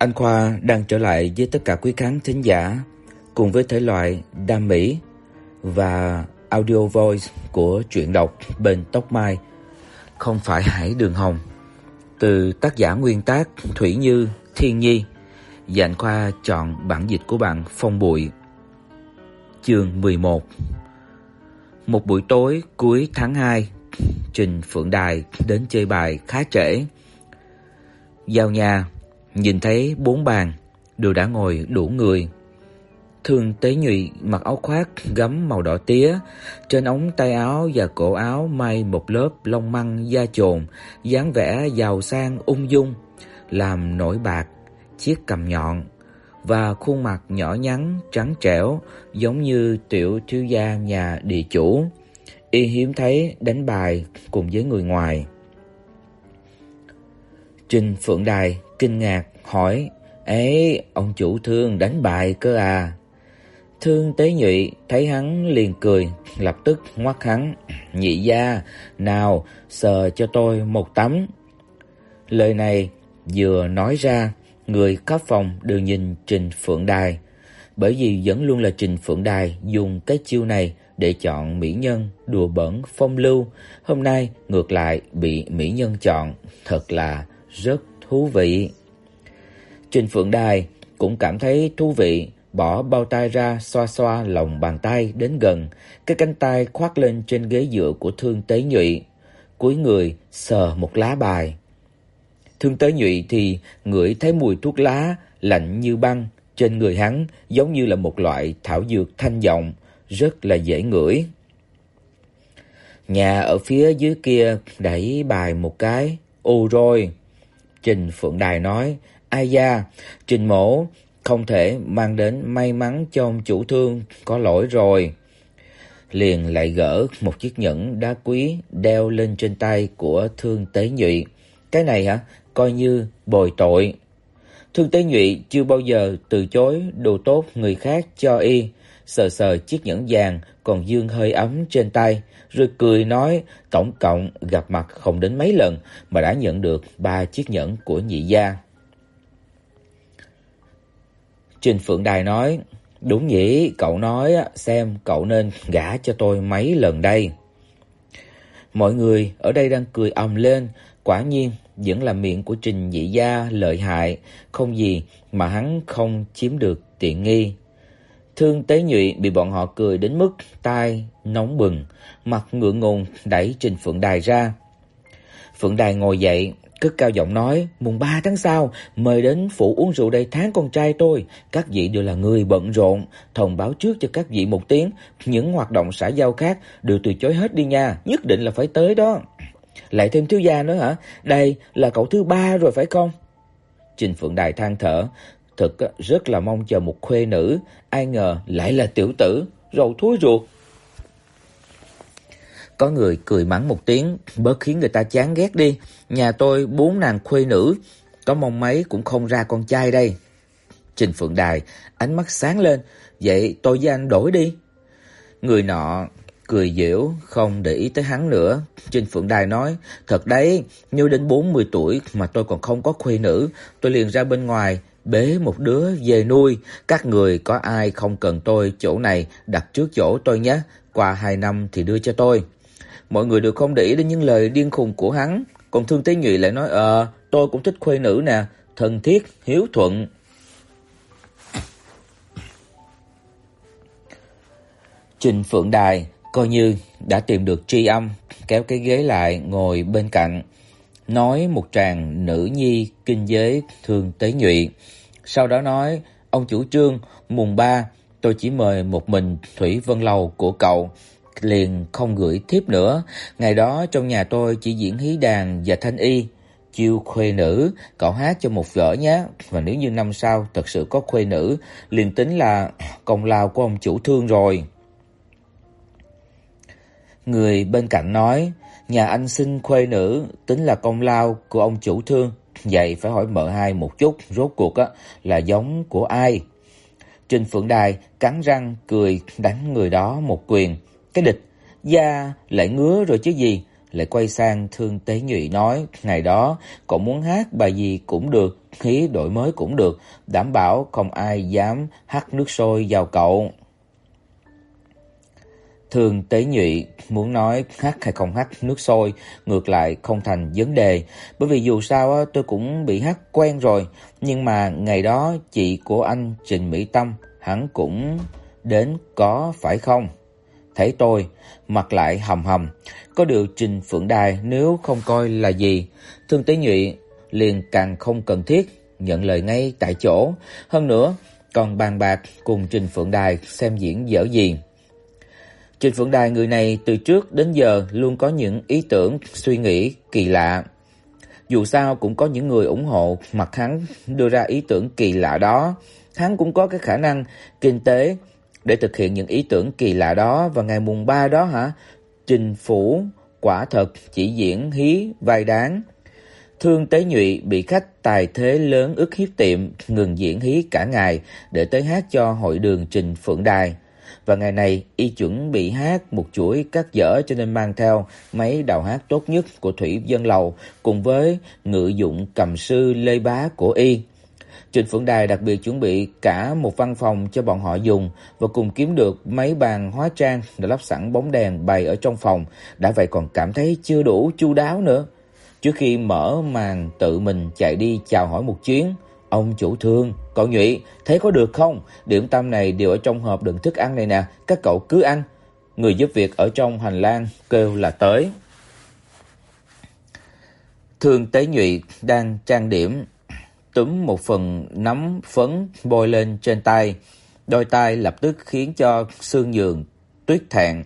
Anh Khoa đang trở lại với tất cả quý khán thính giả cùng với thể loại đam mỹ và audio voice của truyện đọc bên Tóc Mai, không phải Hải Đường Hồng. Từ tác giả nguyên tác Thủy Như, Thiên Nhi. Dàn Khoa chọn bản dịch của bạn Phong Bụi. Chương 11. Một buổi tối cuối tháng 2, Trình Phượng Đài đến chơi bài khá trễ. giao nhà, nhìn thấy bốn bàn đều đã ngồi đủ người. Thương Tế Nhụy mặc áo khoác gấm màu đỏ tía, trên ống tay áo và cổ áo may một lớp lông măng da chồn, dáng vẻ giàu sang ung dung, làm nổi bạc chiếc cằm nhọn và khuôn mặt nhỏ nhắn trắng trẻo giống như tiểu thiếu gia nhà địa chủ. Y hiếm thấy đánh bài cùng với người ngoài. Trình Phượng Đài kinh ngạc hỏi: "Ấy, ông chủ Thương đánh bài cơ à?" Thương Tế Nhụy thấy hắn liền cười, lập tức ngoắc hắn, "Nhị gia, nào sờ cho tôi một tấm." Lời này vừa nói ra, người khắp phòng đều nhìn Trình Phượng Đài, bởi vì vẫn luôn là Trình Phượng Đài dùng cái chiêu này để chọn mỹ nhân đùa bỡn phong lưu, hôm nay ngược lại bị mỹ nhân chọn, thật là rất thú vị. Trình Phượng Đài cũng cảm thấy thú vị, bỏ bao tay ra xoa xoa lòng bàn tay đến gần, cái cánh tay khoác lên trên ghế dựa của Thương Tế Nhụy, cúi người sờ một lá bài. Thương Tế Nhụy thì ngửi thấy mùi thuốc lá lạnh như băng trên người hắn, giống như là một loại thảo dược thanh giọng, rất là dễ ngửi. Nhà ở phía dưới kia đẩy bài một cái, "Ồ rồi." Trình Phượng Đài nói, "Ai da, Trình Mỗ không thể mang đến may mắn cho ông chủ thương, có lỗi rồi." Liền lại gỡ một chiếc nhẫn đá quý đeo lên trên tay của Thương Tế Nhụy. "Cái này hả? Coi như bồi tội." Thương Tế Nhụy chưa bao giờ từ chối đồ tốt người khác cho y, sờ sờ chiếc nhẫn vàng còn dương hơi ấm trên tay, rồi cười nói, tổng cộng gặp mặt không đến mấy lần mà đã nhận được ba chiếc nhẫn của nhị gia. Trình Phượng Đài nói, đúng nhỉ, cậu nói xem cậu nên gả cho tôi mấy lần đây. Mọi người ở đây đang cười ầm lên, quả nhiên vẫn là miệng của Trình Nhị gia lợi hại, không gì mà hắn không chiếm được tiện nghi. Thương Tế Nhụy bị bọn họ cười đến mức tai nóng bừng, mặt ngượng ngùng đẩy Trình Phượng Đài ra. Phượng Đài ngồi dậy, cất cao giọng nói: "Mùng 3 tháng sau mời đến phủ uống rượu đây tháng con trai tôi, các vị đều là người bận rộn, thông báo trước cho các vị một tiếng, những hoạt động xã giao khác đều từ chối hết đi nha, nhất định là phải tới đó." Lại thêm thiếu gia nữa hả? Đây là cậu thứ ba rồi phải không? Trình Phượng Đài than thở, thực rất là mong chờ một khuê nữ, ai ngờ lại là tiểu tử, rầu thối ruột. Có người cười mắng một tiếng, bớt khiến người ta chán ghét đi, nhà tôi bốn nàng khuê nữ, có mong mấy cũng không ra con trai đây. Trình Phượng Đài ánh mắt sáng lên, vậy tôi với anh đổi đi. Người nọ cười giễu, không để ý tới hắn nữa. Trình Phượng Đài nói, thật đấy, như đến 40 tuổi mà tôi còn không có khuê nữ, tôi liền ra bên ngoài bế một đứa về nuôi, các người có ai không cần tôi chỗ này đặt trước chỗ tôi nhé, qua 2 năm thì đưa cho tôi. Mọi người đều không để ý đến những lời điên khùng của hắn, còn Thương Tế Nhụy lại nói ờ, tôi cũng thích khuê nữ nè, thân thiết, hiếu thuận. Trình Phượng Đài coi như đã tìm được tri âm, kéo cái ghế lại ngồi bên cạnh, nói một tràng nữ nhi kinh giới Thương Tế Nhụy. Sau đó nói, ông chủ trương, mùng 3 tôi chỉ mời một mình Thủy Vân Lầu của cậu, liền không gửi thiếp nữa. Ngày đó trong nhà tôi chỉ diễn hí đàn và thanh y, chiêu khuê nữ, cậu hát cho một vở nhé. Và nếu như năm sau thật sự có khuê nữ, liền tính là công lao của ông chủ thương rồi. Người bên cạnh nói, nhà anh xin khuê nữ tính là công lao của ông chủ thương, vậy phải hỏi mợ hai một chút, rốt cuộc á là giống của ai? Trình Phượng Đài cắn răng cười đánh người đó một quyền. Cái địch, da lại ngứa rồi chứ gì, lại quay sang Thương Tế Nhụy nói, "Ngày đó cậu muốn hát bài gì cũng được, khí đổi mới cũng được, đảm bảo không ai dám hắt nước sôi vào cậu." Thường Tế Nhụy muốn nói hát hay không hát nước sôi, ngược lại không thành vấn đề, bởi vì dù sao tôi cũng bị hát quen rồi, nhưng mà ngày đó chị của anh Trình Mỹ Tâm hắn cũng đến có phải không? Thấy tôi, mặt lại hầm hầm, có điều Trình Phượng Đài nếu không coi là gì, thường Tế Nhụy liền càng không cần thiết nhận lời ngay tại chỗ, hơn nữa còn bàn bạc cùng Trình Phượng Đài xem diễn dở gì. Trình Phượng Đài người này từ trước đến giờ luôn có những ý tưởng, suy nghĩ kỳ lạ. Dù sao cũng có những người ủng hộ mặt hắn đưa ra ý tưởng kỳ lạ đó, hắn cũng có cái khả năng kinh tế để thực hiện những ý tưởng kỳ lạ đó Và ngày mùng 3 đó hả? Trình phủ quả thật chỉ diễn hí vai đáng. Thương Tế Nhụy bị khách tài thế lớn ức hiếp tiệm ngừng diễn hí cả ngày để tới hát cho hội đường Trình Phượng Đài và ngày này y chuẩn bị hát một chuỗi các dở cho nên mang theo mấy đào hát tốt nhất của Thủy Dân Lầu cùng với ngự dụng cầm sư Lê Bá của y. trịnh Phượng Đài đặc biệt chuẩn bị cả một văn phòng cho bọn họ dùng và cùng kiếm được mấy bàn hóa trang đã lắp sẵn bóng đèn bày ở trong phòng, đã vậy còn cảm thấy chưa đủ chu đáo nữa. Trước khi mở màn tự mình chạy đi chào hỏi một chuyến, Ông chủ thương, cậu Nhụy, thấy có được không? Điểm tâm này đều ở trong hộp đựng thức ăn này nè, các cậu cứ ăn. Người giúp việc ở trong hành lang kêu là tới. Thương Tế Nhụy đang trang điểm, túm một phần nấm phấn bôi lên trên tay, đôi tay lập tức khiến cho xương giường tuyết thẹn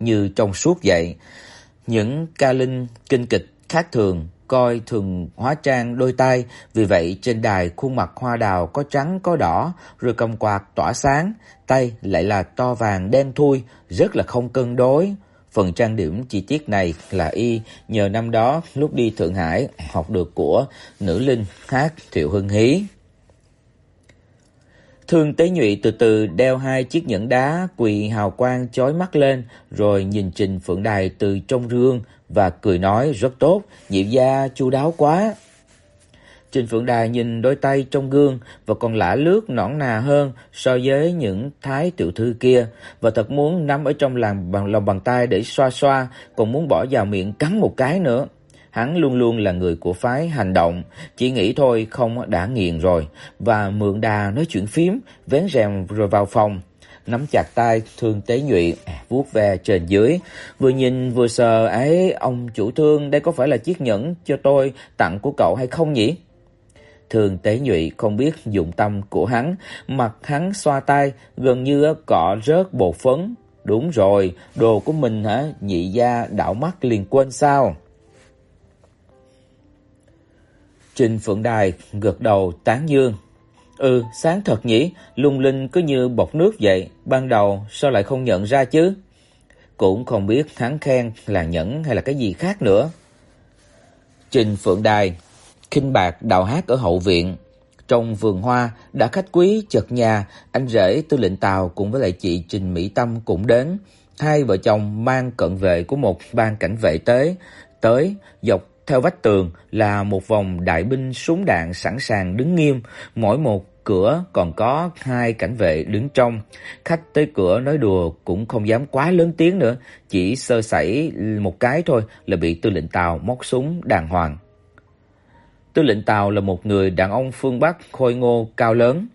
như trong suốt vậy. Những ca linh kinh kịch khác thường coi thường hóa trang đôi tay, vì vậy trên đài khuôn mặt hoa đào có trắng có đỏ, rồi cầm quạt tỏa sáng, tay lại là to vàng đen thui, rất là không cân đối. Phần trang điểm chi tiết này là y nhờ năm đó lúc đi Thượng Hải học được của nữ linh hát Thiệu Hưng Hí. Thương Tế Nhụy từ từ đeo hai chiếc nhẫn đá quỳ hào quang chói mắt lên, rồi nhìn Trình Phượng Đài từ trong gương và cười nói rất tốt, nhị gia chu đáo quá. Trình Phượng Đài nhìn đôi tay trong gương và còn lả lướt nõn nà hơn so với những thái tiểu thư kia và thật muốn nắm ở trong lòng bằng lòng bàn tay để xoa xoa, còn muốn bỏ vào miệng cắn một cái nữa. Hắn luôn luôn là người của phái hành động, chỉ nghĩ thôi không đã nghiền rồi và mượn đà nói chuyện phím, vén rèm rồi vào phòng nắm chặt tay Thương Tế Nhụy, à, vuốt ve trên dưới, vừa nhìn vừa sờ, "Ấy, ông chủ Thương, đây có phải là chiếc nhẫn cho tôi tặng của cậu hay không nhỉ?" Thương Tế Nhụy không biết dụng tâm của hắn, mặt hắn xoa tay, gần như cọ rớt bột phấn. "Đúng rồi, đồ của mình hả? Nhị gia đảo mắt liền quên sao?" Trình Phượng Đài gật đầu tán dương. Ừ, sáng thật nhỉ, lung linh cứ như bọt nước vậy, ban đầu sao lại không nhận ra chứ? Cũng không biết hắn khen là nhẫn hay là cái gì khác nữa. Trình Phượng Đài, khinh bạc đào hát ở hậu viện, trong vườn hoa đã khách quý chợt nhà, anh rể Tư lệnh Tào cùng với lại chị Trình Mỹ Tâm cũng đến. Hai vợ chồng mang cận vệ của một ban cảnh vệ tế tới dọc theo vách tường là một vòng đại binh súng đạn sẵn sàng đứng nghiêm, mỗi một cửa còn có hai cảnh vệ đứng trong. Khách tới cửa nói đùa cũng không dám quá lớn tiếng nữa, chỉ sơ sẩy một cái thôi là bị Tư lệnh Tào móc súng đàng hoàng. Tư lệnh Tào là một người đàn ông phương Bắc khôi ngô cao lớn,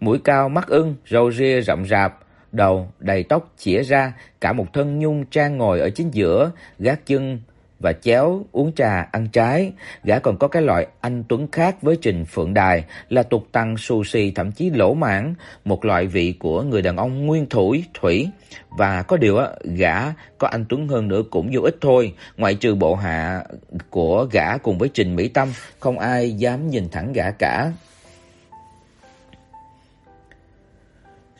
mũi cao mắt ưng, râu ria rậm rạp, đầu đầy tóc chĩa ra, cả một thân nhung trang ngồi ở chính giữa, gác chân và chéo uống trà ăn trái, gã còn có cái loại anh tuấn khác với Trình Phượng Đài là tục tăng sushi xì thậm chí lỗ mãn, một loại vị của người đàn ông nguyên thủy thủy. Và có điều á gã có anh tuấn hơn nữa cũng vô ích thôi, ngoại trừ bộ hạ của gã cùng với Trình Mỹ Tâm, không ai dám nhìn thẳng gã cả.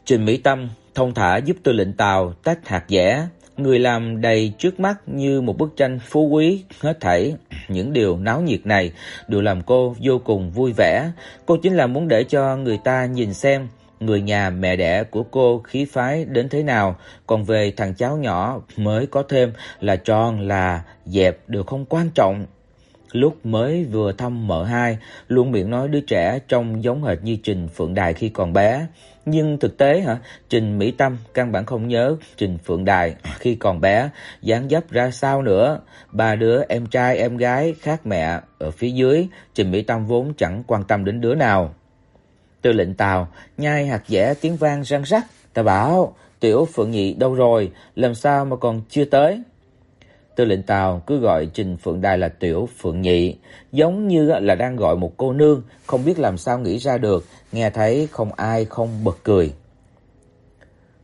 Trình Mỹ Tâm thông thả giúp Tư lệnh Tào tách hạt dẻ, người làm đầy trước mắt như một bức tranh phú quý, hết thảy những điều náo nhiệt này đều làm cô vô cùng vui vẻ. Cô chính là muốn để cho người ta nhìn xem người nhà mẹ đẻ của cô khí phái đến thế nào, còn về thằng cháu nhỏ mới có thêm là tròn là dẹp đều không quan trọng. Lúc mới vừa thăm mợ hai, luôn miệng nói đứa trẻ trông giống hệt như Trình Phượng Đài khi còn bé, nhưng thực tế hả, Trình Mỹ Tâm căn bản không nhớ Trình Phượng Đài khi còn bé dáng dấp ra sao nữa. Ba đứa em trai em gái khác mẹ ở phía dưới, Trình Mỹ Tâm vốn chẳng quan tâm đến đứa nào. Tư lệnh Tào nhai hạt dẻ tiếng vang răng rắc, ta bảo, Tiểu Phượng Nhị đâu rồi, làm sao mà còn chưa tới? Tư lệnh Tào cứ gọi Trình Phượng Đài là Tiểu Phượng Nhị, giống như là đang gọi một cô nương, không biết làm sao nghĩ ra được, nghe thấy không ai không bật cười.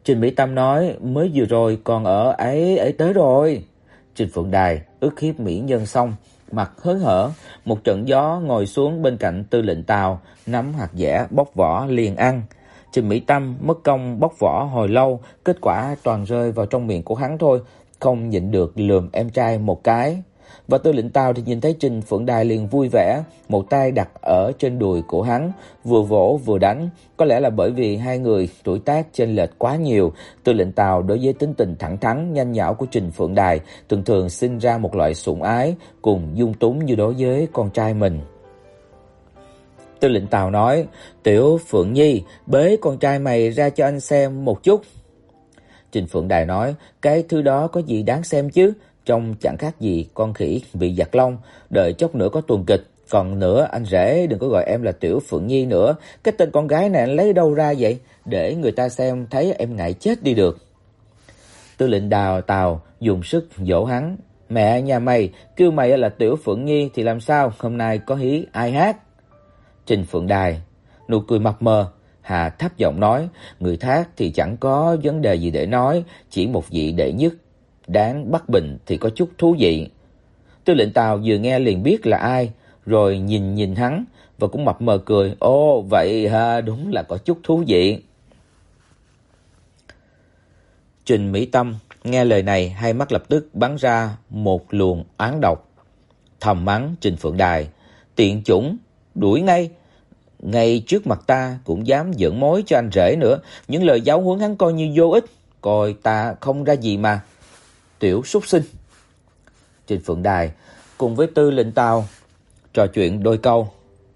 Trình Mỹ Tâm nói, mới vừa rồi còn ở ấy ấy tới rồi. Trình Phượng Đài ức hiếp mỹ nhân xong, mặt hớn hở, một trận gió ngồi xuống bên cạnh Tư lệnh Tào, nắm hạt dẻ bóc vỏ liền ăn. Trình Mỹ Tâm mất công bóc vỏ hồi lâu, kết quả toàn rơi vào trong miệng của hắn thôi, không nhịn được lườm em trai một cái. Và Tư lệnh Tao thì nhìn thấy Trình Phượng Đài liền vui vẻ, một tay đặt ở trên đùi của hắn, vừa vỗ vừa đánh, có lẽ là bởi vì hai người tuổi tác chênh lệch quá nhiều, Tư lệnh Tao đối với tính tình thẳng thắn nhanh nhảu của Trình Phượng Đài thường thường sinh ra một loại sủng ái cùng dung túng như đối với con trai mình. Tư lệnh Tào nói: "Tiểu Phượng Nhi, bế con trai mày ra cho anh xem một chút." Trình Phượng Đài nói, cái thứ đó có gì đáng xem chứ, trông chẳng khác gì con khỉ bị giật lông, đợi chốc nữa có tuần kịch, còn nữa anh rể đừng có gọi em là Tiểu Phượng Nhi nữa, cái tên con gái này anh lấy đâu ra vậy, để người ta xem thấy em ngại chết đi được. Tư lệnh Đào Tào dùng sức dỗ hắn, mẹ nhà mày kêu mày là Tiểu Phượng Nhi thì làm sao, hôm nay có hí ai hát? Trình Phượng Đài nụ cười mập mờ, Hà thấp giọng nói, người thác thì chẳng có vấn đề gì để nói, chỉ một vị đệ nhất đáng bắt bình thì có chút thú vị. Tư lệnh Tào vừa nghe liền biết là ai, rồi nhìn nhìn hắn và cũng mập mờ cười, "Ồ, vậy ha, đúng là có chút thú vị." Trình Mỹ Tâm nghe lời này, hai mắt lập tức bắn ra một luồng oán độc, thầm mắng Trình Phượng Đài, "Tiện chủng, đuổi ngay, ngay trước mặt ta cũng dám giỡn mối cho anh rể nữa, những lời giáo huấn hắn coi như vô ích, coi ta không ra gì mà. Tiểu súc sinh. Trình Phượng Đài cùng với Tư lệnh Tào trò chuyện đôi câu,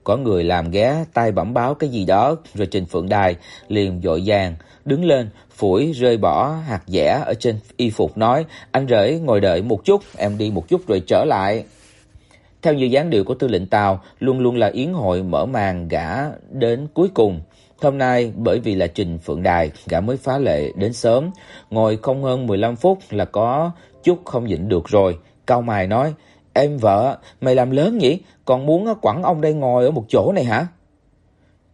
có người làm ghé tay bẩm báo cái gì đó, rồi Trình Phượng Đài liền dội vàng đứng lên, phủi rơi bỏ hạt dẻ ở trên y phục nói: "Anh rể ngồi đợi một chút, em đi một chút rồi trở lại." Theo như dáng điệu của tư lệnh Tào, luôn luôn là yến hội mở màn gã đến cuối cùng. Hôm nay bởi vì là Trình Phượng Đài, gã mới phá lệ đến sớm, ngồi không hơn 15 phút là có chút không nhịn được rồi. Cao mày nói: "Em vợ, mày làm lớn nhỉ, còn muốn quẳng ông đây ngồi ở một chỗ này hả?"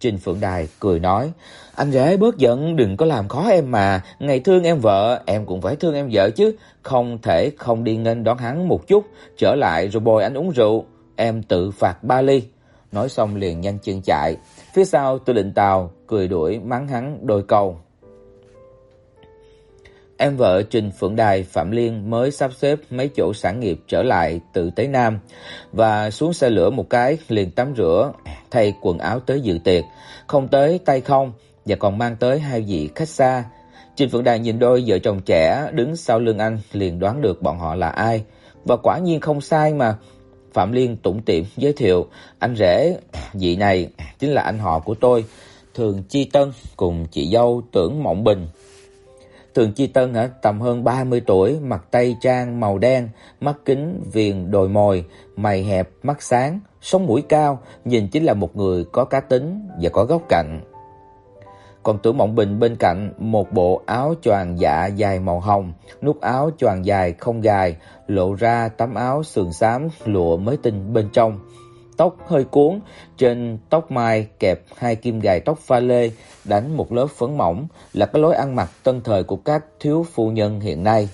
Trình Phượng Đài cười nói: "Anh rể bớt giận, đừng có làm khó em mà, ngày thương em vợ, em cũng phải thương em vợ chứ, không thể không đi nghênh đón hắn một chút, trở lại rồi bồi anh uống rượu, em tự phạt ba ly." Nói xong liền nhanh chân chạy. Phía sau Tư Lệnh Tào cười đuổi mắng hắn đôi câu. Em vợ Trình Phượng Đài Phạm Liên mới sắp xếp mấy chỗ sản nghiệp trở lại từ Tế Nam và xuống xe lửa một cái liền tắm rửa, thay quần áo tới dự tiệc, không tới tay không và còn mang tới hai vị khách xa. Trình Phượng Đài nhìn đôi vợ chồng trẻ đứng sau lưng anh liền đoán được bọn họ là ai và quả nhiên không sai mà. Phạm Liên tủm tỉm giới thiệu, anh rể vị này chính là anh họ của tôi, Thường Chi Tân cùng chị dâu Tưởng Mộng Bình. Thường Chi Tân hả, tầm hơn 30 tuổi, mặc tây trang màu đen, mắt kính viền đồi mồi, mày hẹp, mắt sáng, sống mũi cao, nhìn chính là một người có cá tính và có góc cạnh. Còn Tưởng Mộng Bình bên cạnh một bộ áo choàng dạ dài màu hồng, nút áo choàng dài không gài, lộ ra tấm áo sườn xám lụa mới tinh bên trong tóc hơi cuốn, trên tóc mai kẹp hai kim gài tóc pha lê, đánh một lớp phấn mỏng là cái lối ăn mặc tân thời của các thiếu phu nhân hiện nay.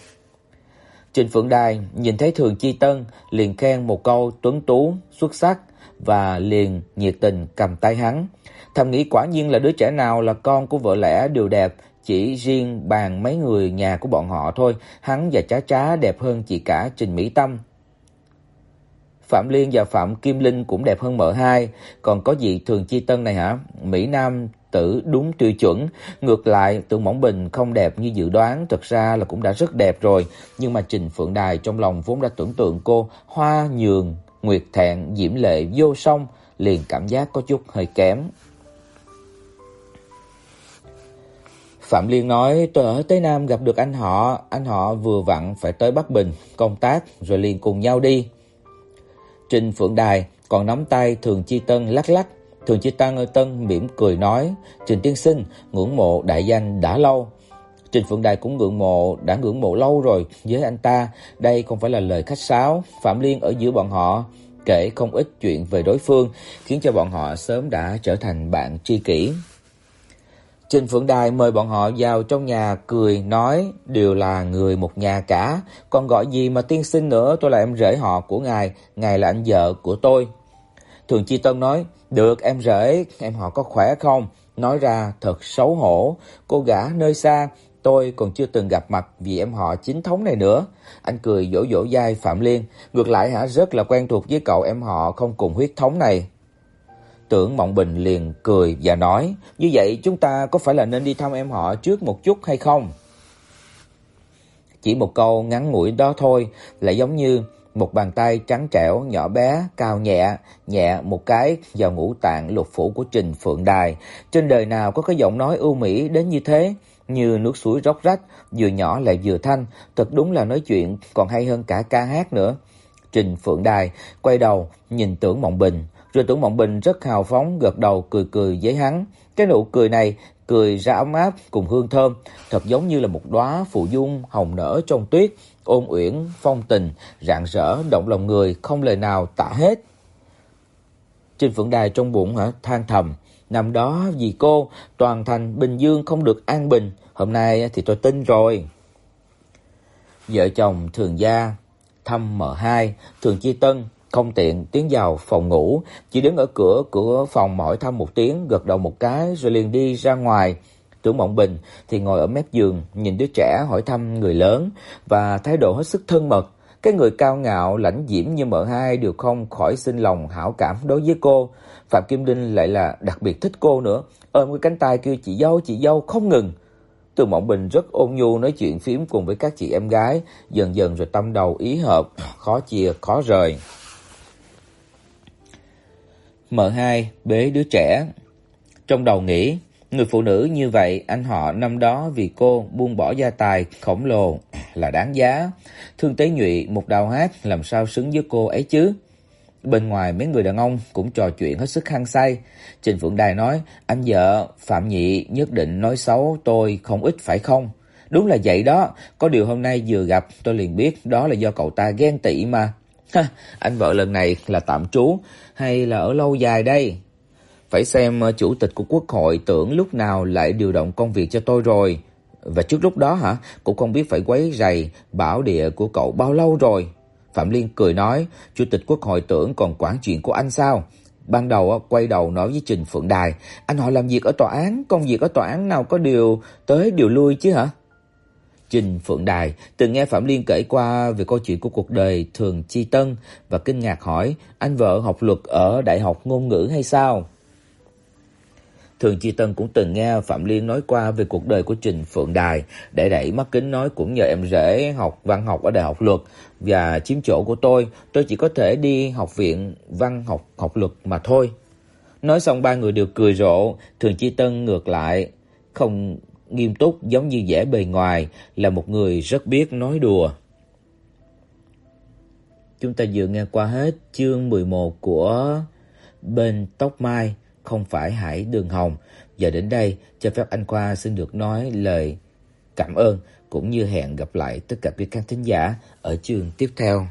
Trình Phượng Đài nhìn thấy Thường Chi Tân, liền khen một câu tuấn tú, xuất sắc và liền nhiệt tình cầm tay hắn. Thầm nghĩ quả nhiên là đứa trẻ nào là con của vợ lẽ đều đẹp, chỉ riêng bàn mấy người nhà của bọn họ thôi, hắn và chá chá đẹp hơn chị cả Trình Mỹ Tâm, Phạm Liên và Phạm Kim Linh cũng đẹp hơn mợ hai, còn có gì Thường Chi Tân này hả? Mỹ Nam tử đúng tiêu chuẩn. Ngược lại, Tưởng Mộng Bình không đẹp như dự đoán, thật ra là cũng đã rất đẹp rồi, nhưng mà Trình Phượng Đài trong lòng vốn đã tưởng tượng cô hoa nhường, nguyệt thẹn, diễm lệ vô song, liền cảm giác có chút hơi kém. Phạm Liên nói, tôi ở Tây Nam gặp được anh họ, anh họ vừa vặn phải tới Bắc Bình công tác rồi liền cùng nhau đi. Trình Phượng Đài còn nắm tay Thường Chi Tân lắc lắc, Thường Chi Tân Tân mỉm cười nói, "Trình tiên sinh, ngưỡng mộ đại danh đã lâu." Trình Phượng Đài cũng ngưỡng mộ, đã ngưỡng mộ lâu rồi với anh ta, đây không phải là lời khách sáo, Phạm Liên ở giữa bọn họ kể không ít chuyện về đối phương, khiến cho bọn họ sớm đã trở thành bạn tri kỷ. Trình Phượng Đài mời bọn họ vào trong nhà cười nói đều là người một nhà cả, còn gọi gì mà tiên sinh nữa, tôi là em rể họ của ngài, ngài là anh vợ của tôi. Thường Chi Tân nói, được em rể, em họ có khỏe không? Nói ra thật xấu hổ, cô gã nơi xa, tôi còn chưa từng gặp mặt vì em họ chính thống này nữa. Anh cười dỗ dỗ dai Phạm Liên, ngược lại hả rất là quen thuộc với cậu em họ không cùng huyết thống này. Tưởng Mộng Bình liền cười và nói, như vậy chúng ta có phải là nên đi thăm em họ trước một chút hay không? Chỉ một câu ngắn ngủi đó thôi, lại giống như một bàn tay trắng trẻo, nhỏ bé, cao nhẹ, nhẹ một cái vào ngũ tạng lục phủ của Trình Phượng Đài. Trên đời nào có cái giọng nói ưu mỹ đến như thế, như nước suối róc rách, vừa nhỏ lại vừa thanh, thật đúng là nói chuyện còn hay hơn cả ca hát nữa. Trình Phượng Đài quay đầu nhìn Tưởng Mộng Bình, rồi Tưởng Mộng Bình rất hào phóng gật đầu cười cười với hắn. Cái nụ cười này cười ra ấm áp cùng hương thơm, thật giống như là một đóa phù dung hồng nở trong tuyết, ôn uyển phong tình, rạng rỡ động lòng người không lời nào tả hết. Trình Phượng Đài trong bụng hả than thầm, năm đó vì cô toàn thành Bình Dương không được an bình, hôm nay thì tôi tin rồi. Vợ chồng Thường gia thăm M2, Thường Chi Tân không tiện tiến vào phòng ngủ, chỉ đứng ở cửa cửa phòng hỏi thăm một tiếng, gật đầu một cái rồi liền đi ra ngoài. Tưởng Mộng Bình thì ngồi ở mép giường, nhìn đứa trẻ hỏi thăm người lớn và thái độ hết sức thân mật. Cái người cao ngạo, lãnh diễm như mợ hai đều không khỏi sinh lòng hảo cảm đối với cô. Phạm Kim Đinh lại là đặc biệt thích cô nữa, ôm cái cánh tay kêu chị dâu, chị dâu không ngừng. Từ Mộng Bình rất ôn nhu nói chuyện phím cùng với các chị em gái, dần dần rồi tâm đầu ý hợp, khó chia khó rời. M2 bế đứa trẻ. Trong đầu nghĩ, người phụ nữ như vậy anh họ năm đó vì cô buông bỏ gia tài khổng lồ là đáng giá. Thương Tế Nhụy một đào hát làm sao xứng với cô ấy chứ? Bên ngoài mấy người đàn ông cũng trò chuyện hết sức hăng say. Trình Phượng Đài nói, anh vợ Phạm Nhị nhất định nói xấu tôi không ít phải không? Đúng là vậy đó, có điều hôm nay vừa gặp tôi liền biết đó là do cậu ta ghen tị mà. Ha, anh vợ lần này là tạm trú hay là ở lâu dài đây? Phải xem ờ, chủ tịch của quốc hội tưởng lúc nào lại điều động công việc cho tôi rồi. Và trước lúc đó hả, cũng không biết phải quấy rầy bảo địa của cậu bao lâu rồi. Phạm Liên cười nói, chủ tịch quốc hội tưởng còn quản chuyện của anh sao? Ban đầu ờ, quay đầu nói với Trình Phượng Đài, anh họ làm việc ở tòa án, công việc ở tòa án nào có điều tới điều lui chứ hả? Trình Phượng Đài từng nghe Phạm Liên kể qua về câu chuyện của cuộc đời Thường Chi Tân và kinh ngạc hỏi, anh vợ học luật ở Đại học Ngôn ngữ hay sao? Thường Chi Tân cũng từng nghe Phạm Liên nói qua về cuộc đời của Trình Phượng Đài, để đẩy mắt kính nói cũng nhờ em rể học văn học ở Đại học Luật và chiếm chỗ của tôi, tôi chỉ có thể đi học viện văn học học luật mà thôi. Nói xong ba người đều cười rộ, Thường Chi Tân ngược lại không nghiêm túc giống như vẻ bề ngoài, là một người rất biết nói đùa. Chúng ta vừa nghe qua hết chương 11 của Bên tóc mai không phải Hải Đường Hồng. Giờ đến đây, cho phép anh Khoa xin được nói lời cảm ơn cũng như hẹn gặp lại tất cả quý khán thính giả ở chương tiếp theo.